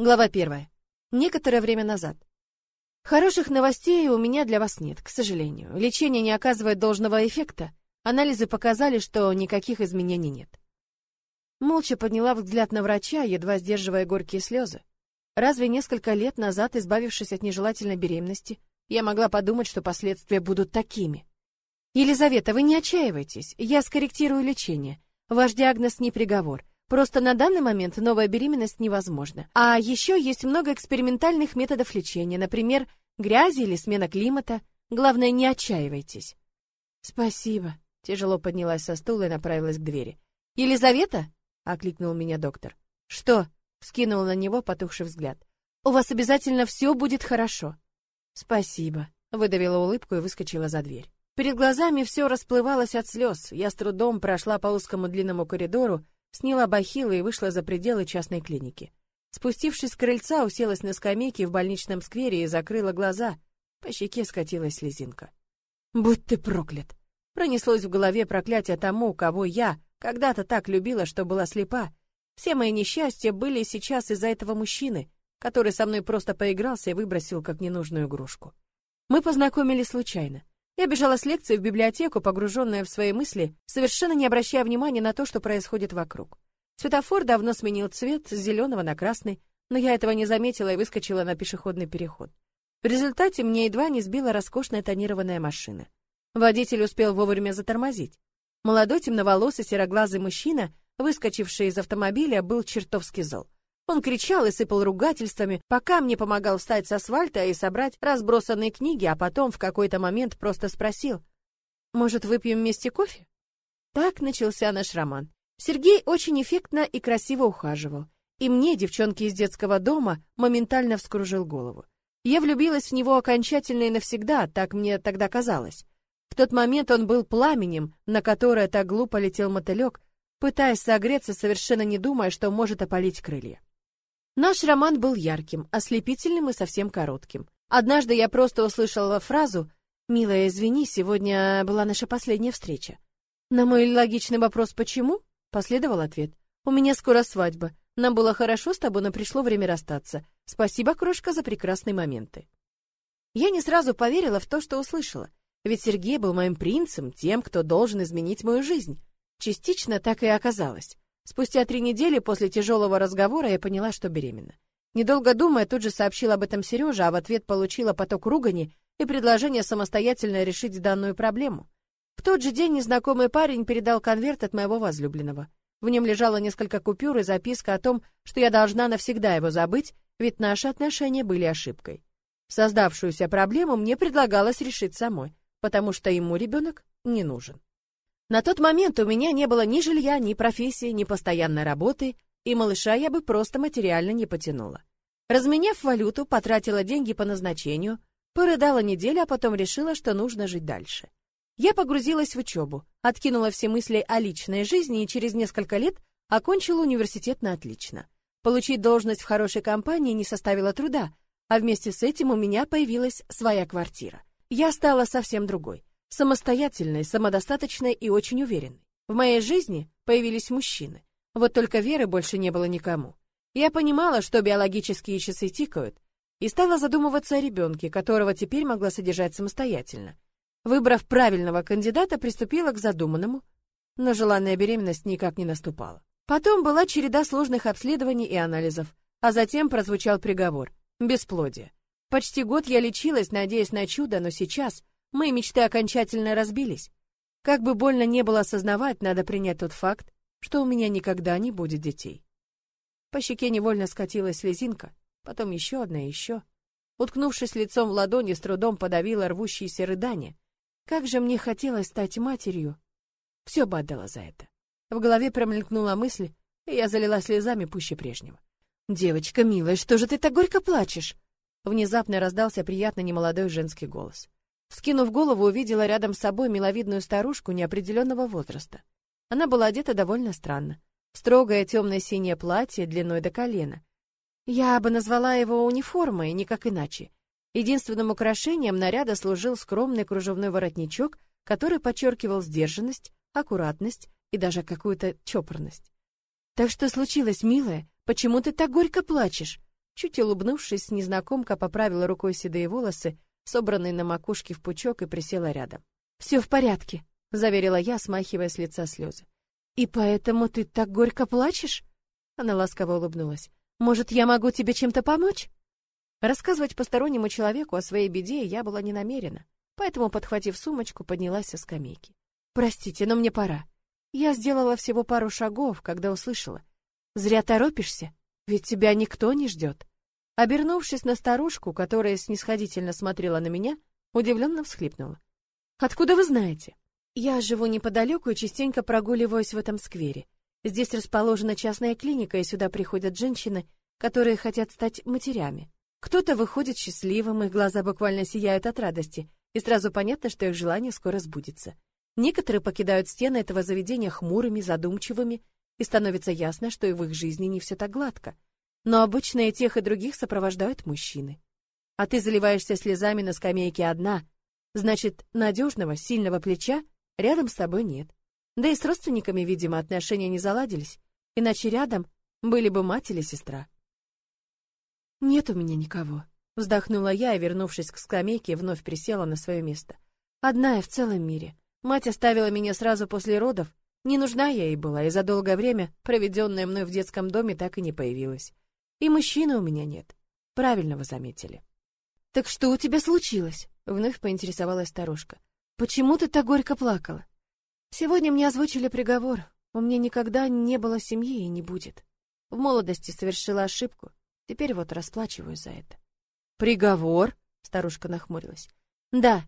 Глава первая. Некоторое время назад. Хороших новостей у меня для вас нет, к сожалению. Лечение не оказывает должного эффекта. Анализы показали, что никаких изменений нет. Молча подняла взгляд на врача, едва сдерживая горькие слезы. Разве несколько лет назад, избавившись от нежелательной беременности, я могла подумать, что последствия будут такими? Елизавета, вы не отчаивайтесь, я скорректирую лечение. Ваш диагноз не приговор. Просто на данный момент новая беременность невозможна. А еще есть много экспериментальных методов лечения, например, грязи или смена климата. Главное, не отчаивайтесь. Спасибо. Тяжело поднялась со стула и направилась к двери. Елизавета? окликнул меня доктор. Что? Скинул на него потухший взгляд. У вас обязательно все будет хорошо. Спасибо. Выдавила улыбку и выскочила за дверь. Перед глазами все расплывалось от слез. Я с трудом прошла по узкому длинному коридору, сняла бахилы и вышла за пределы частной клиники. Спустившись с крыльца, уселась на скамейке в больничном сквере и закрыла глаза. По щеке скатилась слезинка. «Будь ты проклят!» Пронеслось в голове проклятие тому, кого я когда-то так любила, что была слепа. Все мои несчастья были сейчас из-за этого мужчины, который со мной просто поигрался и выбросил как ненужную игрушку. Мы познакомились случайно. Я бежала с лекции в библиотеку, погруженная в свои мысли, совершенно не обращая внимания на то, что происходит вокруг. Светофор давно сменил цвет с зеленого на красный, но я этого не заметила и выскочила на пешеходный переход. В результате мне едва не сбила роскошная тонированная машина. Водитель успел вовремя затормозить. Молодой темноволосый сероглазый мужчина, выскочивший из автомобиля, был чертовски зол. Он кричал и сыпал ругательствами, пока мне помогал встать с асфальта и собрать разбросанные книги, а потом в какой-то момент просто спросил: "Может, выпьем вместе кофе?" Так начался наш роман. Сергей очень эффектно и красиво ухаживал, и мне, девчонке из детского дома, моментально вскружил голову. Я влюбилась в него окончательно и навсегда, так мне тогда казалось. В тот момент он был пламенем, на которое так глупо летел мотылек, пытаясь согреться, совершенно не думая, что может опалить крылья. Наш роман был ярким, ослепительным и совсем коротким. Однажды я просто услышала фразу «Милая, извини, сегодня была наша последняя встреча». На мой логичный вопрос «почему?» последовал ответ «У меня скоро свадьба. Нам было хорошо с тобой, но пришло время расстаться. Спасибо, крошка, за прекрасные моменты». Я не сразу поверила в то, что услышала, ведь Сергей был моим принцем, тем, кто должен изменить мою жизнь. Частично так и оказалось. Спустя три недели после тяжелого разговора я поняла, что беременна. Недолго думая, тут же сообщила об этом Сереже, а в ответ получила поток ругани и предложение самостоятельно решить данную проблему. В тот же день незнакомый парень передал конверт от моего возлюбленного. В нем лежало несколько купюр и записка о том, что я должна навсегда его забыть, ведь наши отношения были ошибкой. Создавшуюся проблему мне предлагалось решить самой, потому что ему ребенок не нужен. На тот момент у меня не было ни жилья, ни профессии, ни постоянной работы, и малыша я бы просто материально не потянула. Разменяв валюту, потратила деньги по назначению, порыдала неделю, а потом решила, что нужно жить дальше. Я погрузилась в учебу, откинула все мысли о личной жизни и через несколько лет окончила университет на отлично. Получить должность в хорошей компании не составило труда, а вместе с этим у меня появилась своя квартира. Я стала совсем другой самостоятельной, самодостаточной и очень уверенной. В моей жизни появились мужчины. Вот только веры больше не было никому. Я понимала, что биологические часы тикают, и стала задумываться о ребенке, которого теперь могла содержать самостоятельно. Выбрав правильного кандидата, приступила к задуманному, но желанная беременность никак не наступала. Потом была череда сложных обследований и анализов, а затем прозвучал приговор — бесплодие. Почти год я лечилась, надеясь на чудо, но сейчас, Мои мечты окончательно разбились. Как бы больно не было осознавать, надо принять тот факт, что у меня никогда не будет детей. По щеке невольно скатилась слезинка, потом еще одна и еще. Уткнувшись лицом в ладони, с трудом подавила рвущиеся рыдания. Как же мне хотелось стать матерью. Все бы отдала за это. В голове промелькнула мысль, и я залила слезами пуще прежнего. «Девочка милая, что же ты так горько плачешь?» Внезапно раздался приятно немолодой женский голос. Скинув голову, увидела рядом с собой миловидную старушку неопределенного возраста. Она была одета довольно странно. Строгое темно-синее платье длиной до колена. Я бы назвала его униформой, никак иначе. Единственным украшением наряда служил скромный кружевной воротничок, который подчеркивал сдержанность, аккуратность и даже какую-то чопорность. «Так что случилось, милая? Почему ты так горько плачешь?» Чуть улыбнувшись, незнакомка поправила рукой седые волосы, собранные на макушке в пучок, и присела рядом. «Все в порядке», — заверила я, смахивая с лица слезы. «И поэтому ты так горько плачешь?» Она ласково улыбнулась. «Может, я могу тебе чем-то помочь?» Рассказывать постороннему человеку о своей беде я была не намерена, поэтому, подхватив сумочку, поднялась со скамейки. «Простите, но мне пора. Я сделала всего пару шагов, когда услышала. Зря торопишься, ведь тебя никто не ждет». Обернувшись на старушку, которая снисходительно смотрела на меня, удивленно всхлипнула. «Откуда вы знаете?» «Я живу неподалеку и частенько прогуливаюсь в этом сквере. Здесь расположена частная клиника, и сюда приходят женщины, которые хотят стать матерями. Кто-то выходит счастливым, их глаза буквально сияют от радости, и сразу понятно, что их желание скоро сбудется. Некоторые покидают стены этого заведения хмурыми, задумчивыми, и становится ясно, что и в их жизни не все так гладко. Но обычно и тех, и других сопровождают мужчины. А ты заливаешься слезами на скамейке одна. Значит, надежного, сильного плеча рядом с тобой нет. Да и с родственниками, видимо, отношения не заладились, иначе рядом были бы мать или сестра. Нет у меня никого, вздохнула я и, вернувшись к скамейке, вновь присела на свое место. Одна я в целом мире. Мать оставила меня сразу после родов. Не нужна я ей была, и за долгое время, проведенное мной в детском доме, так и не появилась. И мужчины у меня нет. Правильно вы заметили. Так что у тебя случилось? Вновь поинтересовалась старушка. Почему ты так горько плакала? Сегодня мне озвучили приговор. У меня никогда не было семьи и не будет. В молодости совершила ошибку. Теперь вот расплачиваюсь за это. Приговор? Старушка нахмурилась. Да.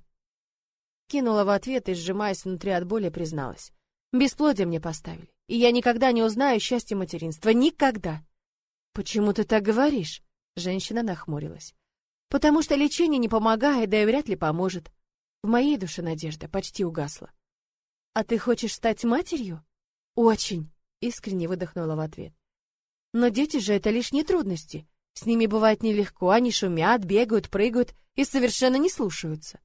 Кинула в ответ и, сжимаясь внутри от боли, призналась. Бесплодие мне поставили, и я никогда не узнаю счастья материнства. Никогда. «Почему ты так говоришь?» Женщина нахмурилась. «Потому что лечение не помогает, да и вряд ли поможет. В моей душе надежда почти угасла». «А ты хочешь стать матерью?» «Очень», — искренне выдохнула в ответ. «Но дети же — это лишние трудности. С ними бывает нелегко, они шумят, бегают, прыгают и совершенно не слушаются.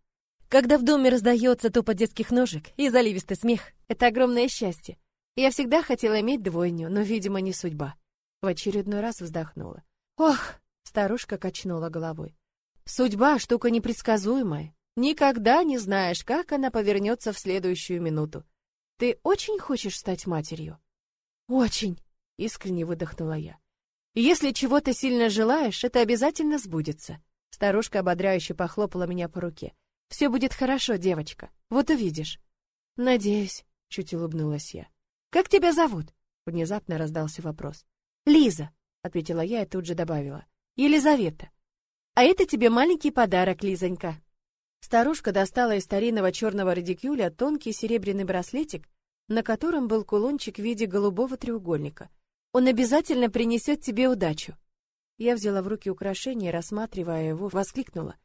Когда в доме раздается тупо детских ножек и заливистый смех, это огромное счастье. Я всегда хотела иметь двойню, но, видимо, не судьба. В очередной раз вздохнула. Ох, старушка качнула головой. Судьба штука непредсказуемая. Никогда не знаешь, как она повернется в следующую минуту. Ты очень хочешь стать матерью? Очень, искренне выдохнула я. Если чего-то сильно желаешь, это обязательно сбудется. Старушка ободряюще похлопала меня по руке. Все будет хорошо, девочка. Вот увидишь. Надеюсь, чуть улыбнулась я. Как тебя зовут? Внезапно раздался вопрос. Лиза, ответила я и тут же добавила. Елизавета. А это тебе маленький подарок, Лизонька. Старушка достала из старинного черного радикюля тонкий серебряный браслетик, на котором был кулончик в виде голубого треугольника. Он обязательно принесет тебе удачу. Я взяла в руки украшение, рассматривая его, воскликнула: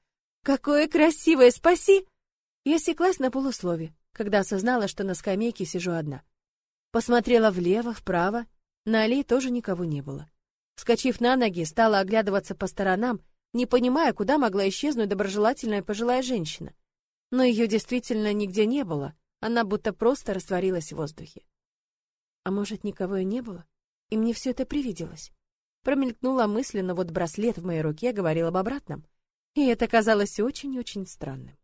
"Какое красивое, спаси!" Я секлась на полуслове, когда осознала, что на скамейке сижу одна. Посмотрела влево, вправо, на аллее тоже никого не было. Вскочив на ноги, стала оглядываться по сторонам, не понимая, куда могла исчезнуть доброжелательная пожилая женщина. Но ее действительно нигде не было, она будто просто растворилась в воздухе. А может, никого и не было? И мне все это привиделось. Промелькнула мысль, но вот браслет в моей руке говорил об обратном. И это казалось очень-очень странным.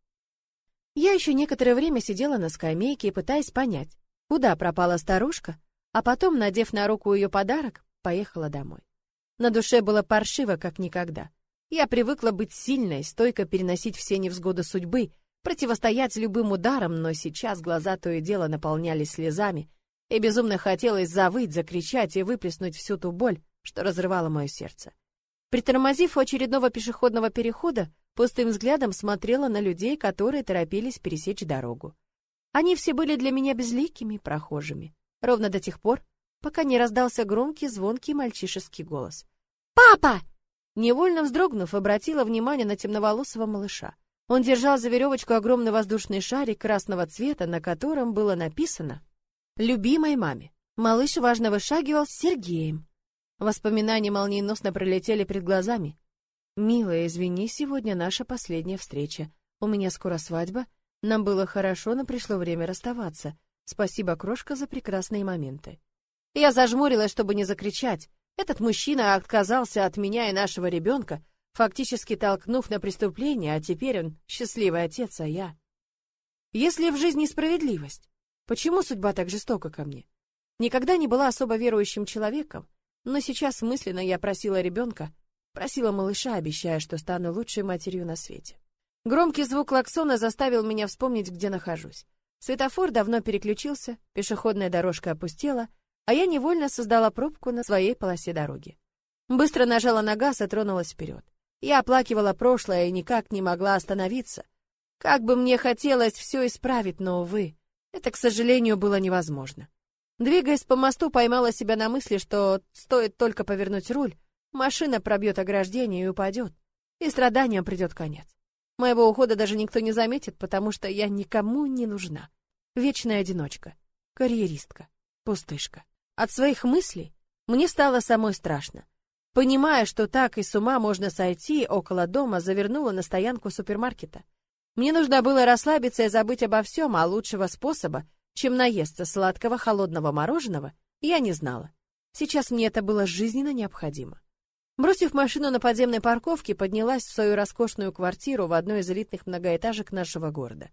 Я еще некоторое время сидела на скамейке, пытаясь понять, куда пропала старушка, а потом, надев на руку ее подарок, поехала домой. На душе было паршиво, как никогда. Я привыкла быть сильной, стойко переносить все невзгоды судьбы, противостоять любым ударам, но сейчас глаза то и дело наполнялись слезами, и безумно хотелось завыть, закричать и выплеснуть всю ту боль, что разрывала мое сердце. Притормозив очередного пешеходного перехода, пустым взглядом смотрела на людей, которые торопились пересечь дорогу. Они все были для меня безликими прохожими ровно до тех пор, пока не раздался громкий, звонкий мальчишеский голос. «Папа!» Невольно вздрогнув, обратила внимание на темноволосого малыша. Он держал за веревочку огромный воздушный шарик красного цвета, на котором было написано «Любимой маме». Малыш важно вышагивал с Сергеем. Воспоминания молниеносно пролетели перед глазами. «Милая, извини, сегодня наша последняя встреча. У меня скоро свадьба. Нам было хорошо, но пришло время расставаться. Спасибо, крошка, за прекрасные моменты. Я зажмурилась, чтобы не закричать. Этот мужчина отказался от меня и нашего ребенка, фактически толкнув на преступление, а теперь он счастливый отец, а я... Если в жизни справедливость, почему судьба так жестока ко мне? Никогда не была особо верующим человеком, но сейчас мысленно я просила ребенка, просила малыша, обещая, что стану лучшей матерью на свете. Громкий звук клаксона заставил меня вспомнить, где нахожусь. Светофор давно переключился, пешеходная дорожка опустела, а я невольно создала пробку на своей полосе дороги. Быстро нажала на газ и тронулась вперед. Я оплакивала прошлое и никак не могла остановиться. Как бы мне хотелось все исправить, но, увы, это, к сожалению, было невозможно. Двигаясь по мосту, поймала себя на мысли, что стоит только повернуть руль, машина пробьет ограждение и упадет, и страданиям придет конец. Моего ухода даже никто не заметит, потому что я никому не нужна. Вечная одиночка, карьеристка, пустышка. От своих мыслей мне стало самой страшно. Понимая, что так и с ума можно сойти, около дома завернула на стоянку супермаркета. Мне нужно было расслабиться и забыть обо всем, а лучшего способа, чем наесться сладкого холодного мороженого, я не знала. Сейчас мне это было жизненно необходимо. Бросив машину на подземной парковке, поднялась в свою роскошную квартиру в одной из элитных многоэтажек нашего города.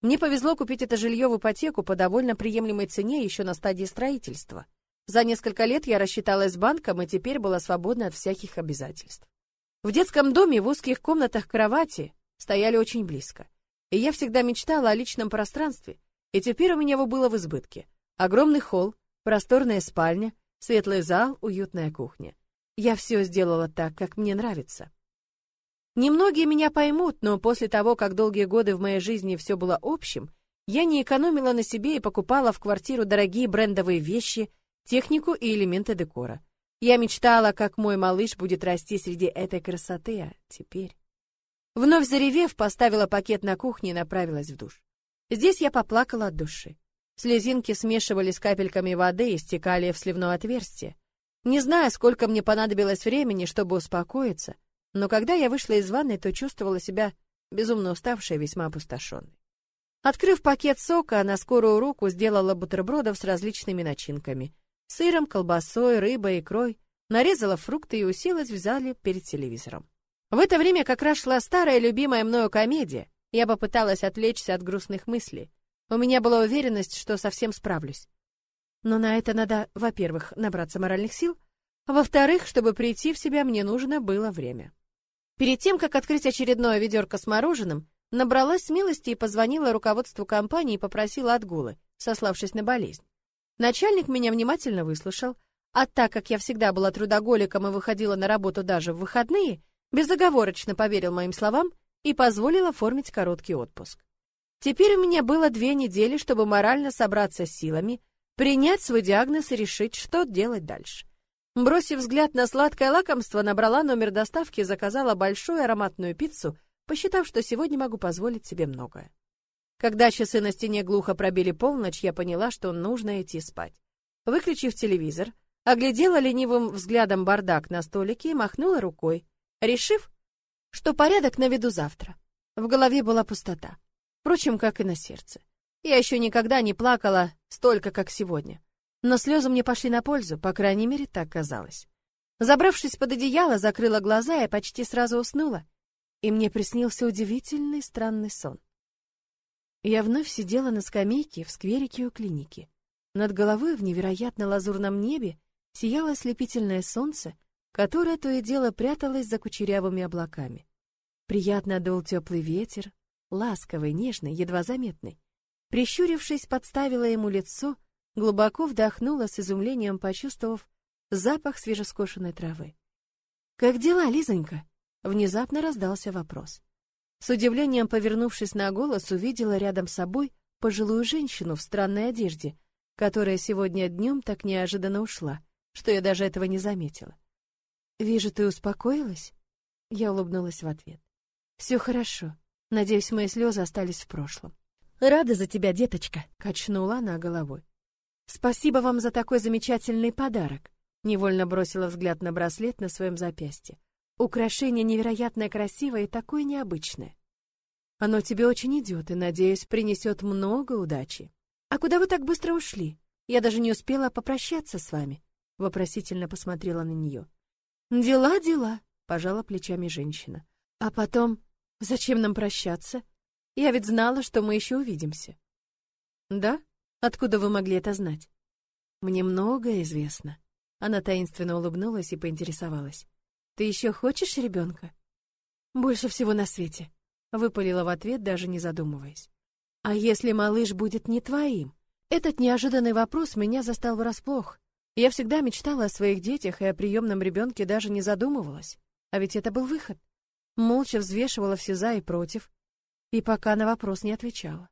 Мне повезло купить это жилье в ипотеку по довольно приемлемой цене еще на стадии строительства. За несколько лет я рассчиталась с банком и теперь была свободна от всяких обязательств. В детском доме в узких комнатах кровати стояли очень близко. И я всегда мечтала о личном пространстве, и теперь у меня его было в избытке. Огромный холл, просторная спальня, светлый зал, уютная кухня. Я все сделала так, как мне нравится. Немногие меня поймут, но после того, как долгие годы в моей жизни все было общим, я не экономила на себе и покупала в квартиру дорогие брендовые вещи, технику и элементы декора. Я мечтала, как мой малыш будет расти среди этой красоты, а теперь... Вновь заревев, поставила пакет на кухне и направилась в душ. Здесь я поплакала от души. Слезинки смешивались с капельками воды и стекали в сливное отверстие. Не знаю, сколько мне понадобилось времени, чтобы успокоиться, но когда я вышла из ванной, то чувствовала себя безумно уставшей и весьма опустошенной. Открыв пакет сока, на скорую руку сделала бутербродов с различными начинками. Сыром, колбасой, рыбой, икрой. Нарезала фрукты и уселась в зале перед телевизором. В это время как раз шла старая любимая мною комедия, я попыталась отвлечься от грустных мыслей. У меня была уверенность, что совсем справлюсь. Но на это надо, во-первых, набраться моральных сил, а во-вторых, чтобы прийти в себя, мне нужно было время. Перед тем, как открыть очередное ведерко с мороженым, набралась смелости и позвонила руководству компании и попросила отгулы, сославшись на болезнь. Начальник меня внимательно выслушал, а так как я всегда была трудоголиком и выходила на работу даже в выходные, безоговорочно поверил моим словам и позволил оформить короткий отпуск. Теперь у меня было две недели, чтобы морально собраться с силами, принять свой диагноз и решить, что делать дальше. Бросив взгляд на сладкое лакомство, набрала номер доставки и заказала большую ароматную пиццу, посчитав, что сегодня могу позволить себе многое. Когда часы на стене глухо пробили полночь, я поняла, что нужно идти спать. Выключив телевизор, оглядела ленивым взглядом бардак на столике и махнула рукой, решив, что порядок наведу завтра. В голове была пустота, впрочем, как и на сердце. Я еще никогда не плакала столько, как сегодня. Но слезы мне пошли на пользу, по крайней мере, так казалось. Забравшись под одеяло, закрыла глаза и почти сразу уснула. И мне приснился удивительный странный сон. Я вновь сидела на скамейке в скверике у клиники. Над головой в невероятно лазурном небе сияло ослепительное солнце, которая то и дело пряталась за кучерявыми облаками. Приятно дул теплый ветер, ласковый, нежный, едва заметный. Прищурившись, подставила ему лицо, глубоко вдохнула с изумлением, почувствовав запах свежескошенной травы. «Как дела, Лизонька?» — внезапно раздался вопрос. С удивлением повернувшись на голос, увидела рядом с собой пожилую женщину в странной одежде, которая сегодня днем так неожиданно ушла, что я даже этого не заметила. «Вижу, ты успокоилась?» Я улыбнулась в ответ. «Все хорошо. Надеюсь, мои слезы остались в прошлом». «Рада за тебя, деточка», — качнула она головой. «Спасибо вам за такой замечательный подарок», — невольно бросила взгляд на браслет на своем запястье. «Украшение невероятно красивое и такое необычное. Оно тебе очень идет и, надеюсь, принесет много удачи. А куда вы так быстро ушли? Я даже не успела попрощаться с вами». Вопросительно посмотрела на нее. Дела, дела, пожала плечами женщина. А потом, зачем нам прощаться? Я ведь знала, что мы еще увидимся. Да? Откуда вы могли это знать? Мне многое известно. Она таинственно улыбнулась и поинтересовалась. Ты еще хочешь ребенка? Больше всего на свете, выпалила в ответ, даже не задумываясь. А если малыш будет не твоим? Этот неожиданный вопрос меня застал врасплох. Я всегда мечтала о своих детях и о приемном ребенке даже не задумывалась. А ведь это был выход. Молча взвешивала все за и против, и пока на вопрос не отвечала.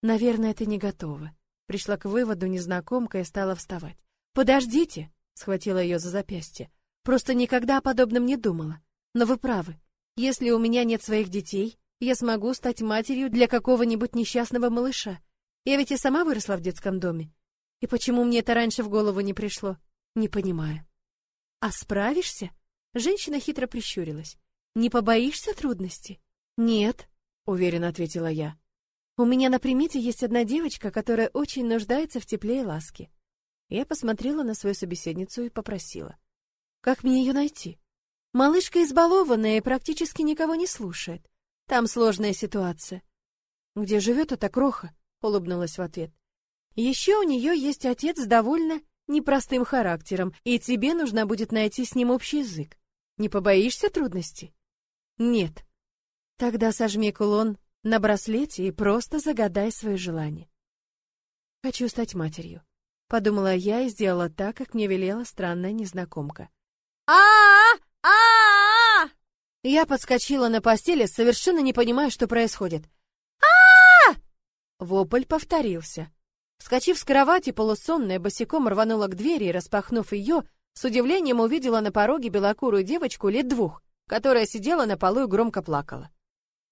Наверное, ты не готова. Пришла к выводу незнакомка и стала вставать. Подождите, схватила ее за запястье. Просто никогда о подобном не думала. Но вы правы. Если у меня нет своих детей, я смогу стать матерью для какого-нибудь несчастного малыша. Я ведь и сама выросла в детском доме. И почему мне это раньше в голову не пришло? Не понимаю. А справишься? Женщина хитро прищурилась. Не побоишься трудностей? Нет, уверенно ответила я. У меня на примете есть одна девочка, которая очень нуждается в тепле и ласке. Я посмотрела на свою собеседницу и попросила: "Как мне ее найти?" Малышка избалованная и практически никого не слушает. Там сложная ситуация. Где живет эта кроха? улыбнулась в ответ. Еще у нее есть отец с довольно непростым характером, и тебе нужно будет найти с ним общий язык. Не побоишься трудностей? Нет. Тогда сожми кулон на браслете и просто загадай свое желание. Хочу стать матерью, подумала я и сделала так, как мне велела странная незнакомка. А! А! Я подскочила на постели, совершенно не понимая, что происходит. А! Вопль повторился. Вскочив с кровати, полусонная босиком рванула к двери и, распахнув ее, с удивлением увидела на пороге белокурую девочку лет двух, которая сидела на полу и громко плакала.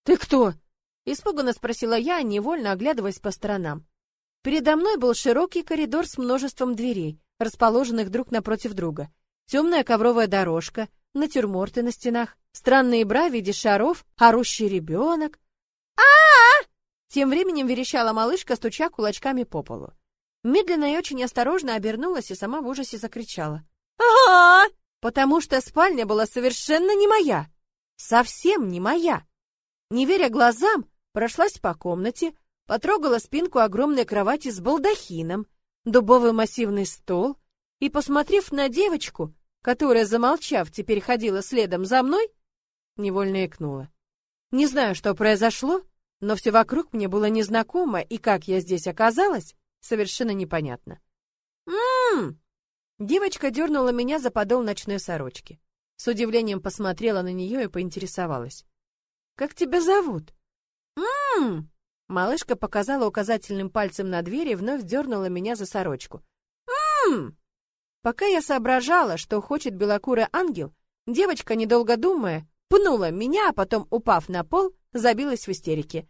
«Ты кто?» — испуганно спросила я, невольно оглядываясь по сторонам. Передо мной был широкий коридор с множеством дверей, расположенных друг напротив друга. Темная ковровая дорожка, натюрморты на стенах, странные бра в виде шаров, орущий ребенок. а, -а, -а тем временем верещала малышка, стуча кулачками по полу. Медленно и очень осторожно обернулась и сама в ужасе закричала. а, Потому что спальня была совершенно не моя. Совсем не моя. Не веря глазам, прошлась по комнате, потрогала спинку огромной кровати с балдахином, дубовый массивный стол и, посмотрев на девочку, которая, замолчав, теперь ходила следом за мной, невольно икнула. Не знаю, что произошло, но все вокруг мне было незнакомо, и как я здесь оказалась, совершенно непонятно. Мм. Девочка дернула меня за подол ночной сорочки. С удивлением посмотрела на нее и поинтересовалась: "Как тебя зовут?" Мм. Малышка показала указательным пальцем на дверь и вновь дернула меня за сорочку. Мм. Пока я соображала, что хочет белокурый ангел, девочка, недолго думая, пнула меня, а потом, упав на пол, забилась в истерике.